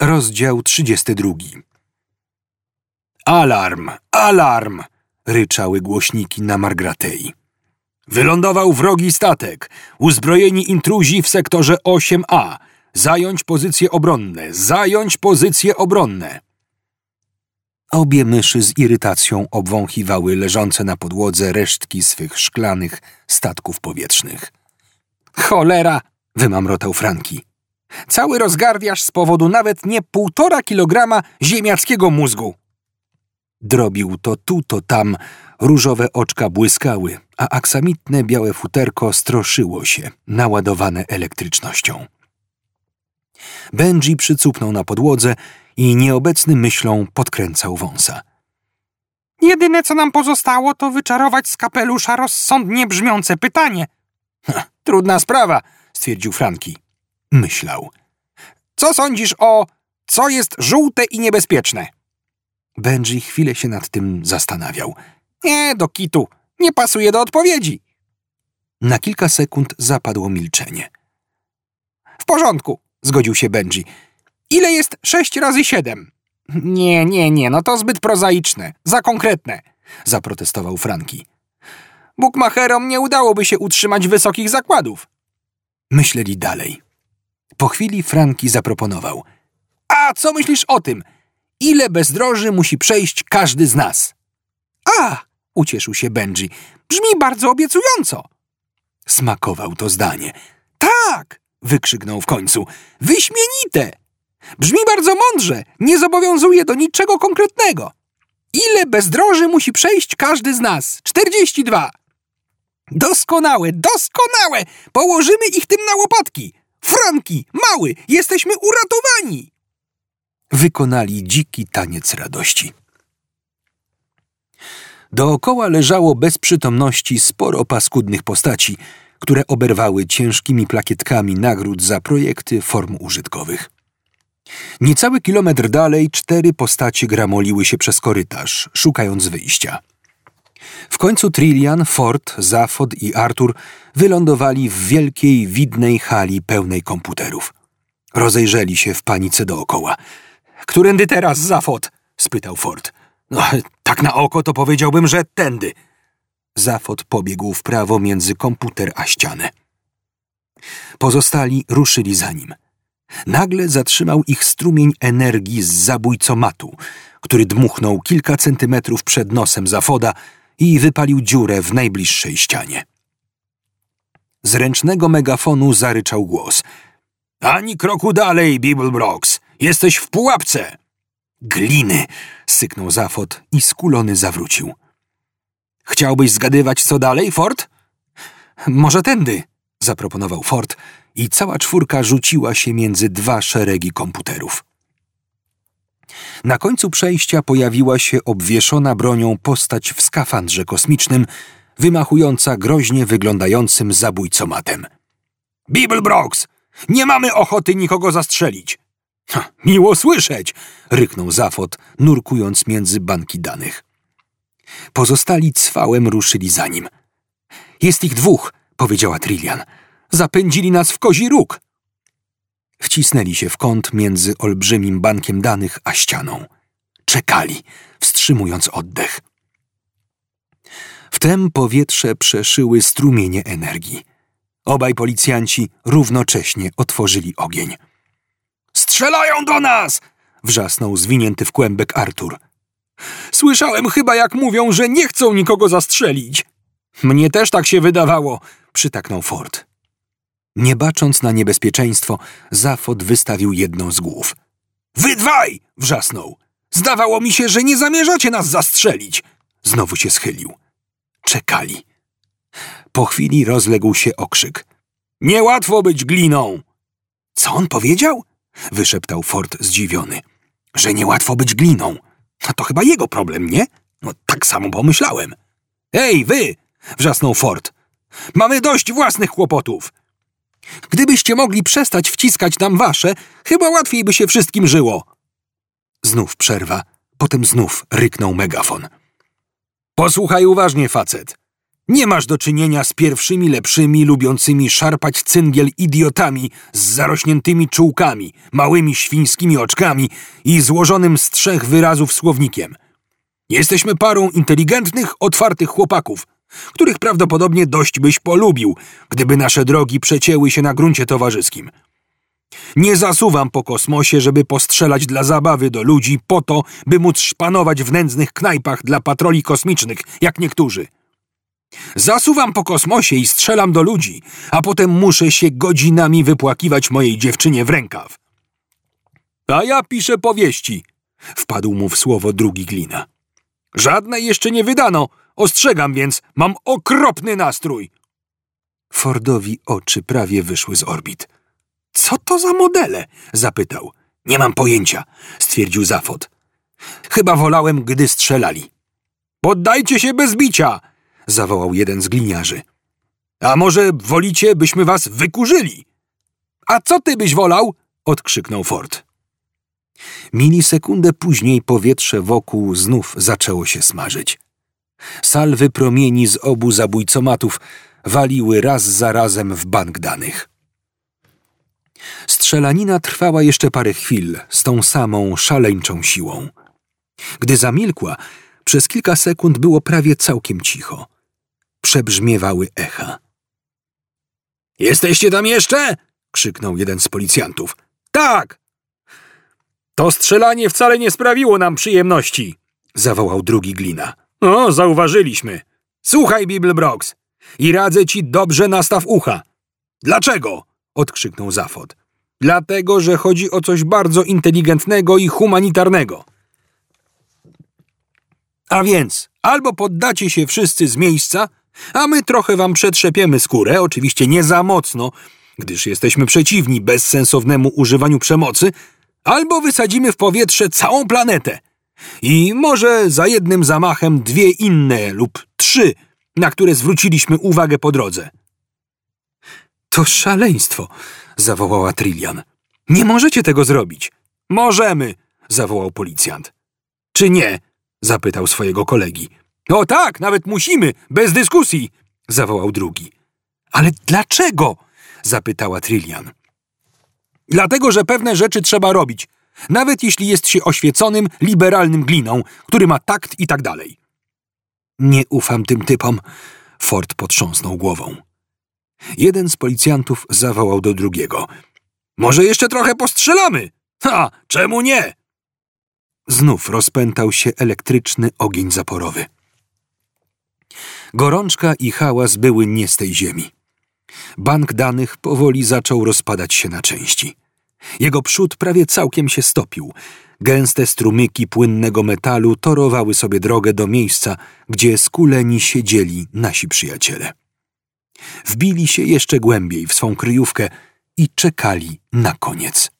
Rozdział 32 Alarm! Alarm! ryczały głośniki na Margratei. Wylądował wrogi statek. Uzbrojeni intruzi w sektorze 8A. Zająć pozycje obronne. Zająć pozycje obronne. Obie myszy z irytacją obwąchiwały leżące na podłodze resztki swych szklanych statków powietrznych. Cholera! wymamrotał Franki. Cały rozgardiasz z powodu nawet nie półtora kilograma ziemiackiego mózgu. Drobił to tu, to tam, różowe oczka błyskały, a aksamitne białe futerko stroszyło się, naładowane elektrycznością. Benji przycupnął na podłodze i nieobecny myślą podkręcał wąsa. Jedyne, co nam pozostało, to wyczarować z kapelusza rozsądnie brzmiące pytanie. Ha, trudna sprawa, stwierdził Franki. Myślał. Co sądzisz o co jest żółte i niebezpieczne? Benji chwilę się nad tym zastanawiał. Nie, do kitu. Nie pasuje do odpowiedzi. Na kilka sekund zapadło milczenie. W porządku, zgodził się Benji. Ile jest sześć razy siedem? Nie, nie, nie, no to zbyt prozaiczne, za konkretne, zaprotestował Franki. Bukmacherom nie udałoby się utrzymać wysokich zakładów. Myśleli dalej. Po chwili Franki zaproponował. A co myślisz o tym? Ile bezdroży musi przejść każdy z nas? A, ucieszył się Benji. Brzmi bardzo obiecująco. Smakował to zdanie. Tak, wykrzyknął w końcu. Wyśmienite! Brzmi bardzo mądrze, nie zobowiązuje do niczego konkretnego. Ile bezdroży musi przejść każdy z nas? Czterdzieści dwa. Doskonałe, doskonałe! Położymy ich tym na łopatki. Franki, mały, jesteśmy uratowani! Wykonali dziki taniec radości. Dookoła leżało bez przytomności sporo paskudnych postaci, które oberwały ciężkimi plakietkami nagród za projekty form użytkowych. Niecały kilometr dalej cztery postacie gramoliły się przez korytarz, szukając wyjścia. W końcu Trillian, Ford, Zafod i Arthur wylądowali w wielkiej, widnej hali pełnej komputerów. Rozejrzeli się w panice dookoła. Którędy teraz, Zafod? spytał Ford. No, tak na oko to powiedziałbym, że tędy. Zafod pobiegł w prawo między komputer a ścianę. Pozostali ruszyli za nim. Nagle zatrzymał ich strumień energii z zabójcomatu, który dmuchnął kilka centymetrów przed nosem Zafoda i wypalił dziurę w najbliższej ścianie. Z ręcznego megafonu zaryczał głos. Ani kroku dalej, Bibelbrox! Jesteś w pułapce! Gliny! syknął Zafod i skulony zawrócił. Chciałbyś zgadywać, co dalej, Ford? Może tędy, zaproponował Ford i cała czwórka rzuciła się między dwa szeregi komputerów. Na końcu przejścia pojawiła się obwieszona bronią postać w skafandrze kosmicznym, wymachująca groźnie wyglądającym zabójcomatem. Bibelbrox! Nie mamy ochoty nikogo zastrzelić! Ha, miło słyszeć! ryknął Zafot, nurkując między banki danych. Pozostali cwałem ruszyli za nim. Jest ich dwóch, powiedziała Trillian. Zapędzili nas w kozi róg. Wcisnęli się w kąt między olbrzymim bankiem danych a ścianą. Czekali, wstrzymując oddech. Wtem powietrze przeszyły strumienie energii. Obaj policjanci równocześnie otworzyli ogień. Strzelają do nas! wrzasnął zwinięty w kłębek Artur. Słyszałem chyba, jak mówią, że nie chcą nikogo zastrzelić. Mnie też tak się wydawało, przytaknął Ford. Nie bacząc na niebezpieczeństwo, Zafod wystawił jedną z głów. Wy dwaj! wrzasnął. Zdawało mi się, że nie zamierzacie nas zastrzelić. Znowu się schylił. Czekali. Po chwili rozległ się okrzyk. Niełatwo być gliną! Co on powiedział? wyszeptał Ford zdziwiony. Że niełatwo być gliną. No to chyba jego problem, nie? No tak samo pomyślałem. Ej, wy! wrzasnął Ford. Mamy dość własnych kłopotów. Gdybyście mogli przestać wciskać nam wasze, chyba łatwiej by się wszystkim żyło. Znów przerwa, potem znów ryknął megafon. Posłuchaj uważnie, facet. Nie masz do czynienia z pierwszymi lepszymi, lubiącymi szarpać cyngiel idiotami z zarośniętymi czułkami, małymi świńskimi oczkami i złożonym z trzech wyrazów słownikiem. Jesteśmy parą inteligentnych, otwartych chłopaków, których prawdopodobnie dość byś polubił, gdyby nasze drogi przecięły się na gruncie towarzyskim. Nie zasuwam po kosmosie, żeby postrzelać dla zabawy do ludzi po to, by móc szpanować w nędznych knajpach dla patroli kosmicznych, jak niektórzy. Zasuwam po kosmosie i strzelam do ludzi, a potem muszę się godzinami wypłakiwać mojej dziewczynie w rękaw. A ja piszę powieści, wpadł mu w słowo drugi glina. Żadnej jeszcze nie wydano, ostrzegam więc, mam okropny nastrój. Fordowi oczy prawie wyszły z orbit. Co to za modele? zapytał. Nie mam pojęcia, stwierdził Zafot. Chyba wolałem, gdy strzelali. Poddajcie się bez bicia! zawołał jeden z gliniarzy. A może wolicie, byśmy was wykurzyli? A co ty byś wolał? odkrzyknął Ford. Milisekundę później powietrze wokół znów zaczęło się smażyć. Salwy promieni z obu zabójcomatów waliły raz za razem w bank danych. Strzelanina trwała jeszcze parę chwil z tą samą szaleńczą siłą. Gdy zamilkła, przez kilka sekund było prawie całkiem cicho. Przebrzmiewały echa. Jesteście tam jeszcze? krzyknął jeden z policjantów. Tak! To strzelanie wcale nie sprawiło nam przyjemności, zawołał drugi glina. O, zauważyliśmy. Słuchaj, Bibelbrox, i radzę ci dobrze nastaw ucha. Dlaczego? odkrzyknął Zafod. Dlatego, że chodzi o coś bardzo inteligentnego i humanitarnego. A więc, albo poddacie się wszyscy z miejsca, a my trochę wam przetrzepiemy skórę, oczywiście nie za mocno, gdyż jesteśmy przeciwni bezsensownemu używaniu przemocy, albo wysadzimy w powietrze całą planetę. I może za jednym zamachem dwie inne lub trzy, na które zwróciliśmy uwagę po drodze. To szaleństwo, zawołała Trillian. Nie możecie tego zrobić. Możemy, zawołał policjant. Czy nie? zapytał swojego kolegi. O tak, nawet musimy, bez dyskusji, zawołał drugi. Ale dlaczego? zapytała Trillian. Dlatego, że pewne rzeczy trzeba robić, nawet jeśli jest się oświeconym, liberalnym gliną, który ma takt i tak dalej. Nie ufam tym typom, Ford potrząsnął głową. Jeden z policjantów zawołał do drugiego. Może jeszcze trochę postrzelamy? Ha, czemu nie? Znów rozpętał się elektryczny ogień zaporowy. Gorączka i hałas były nie z tej ziemi. Bank danych powoli zaczął rozpadać się na części. Jego przód prawie całkiem się stopił. Gęste strumyki płynnego metalu torowały sobie drogę do miejsca, gdzie skuleni siedzieli nasi przyjaciele. Wbili się jeszcze głębiej w swą kryjówkę i czekali na koniec.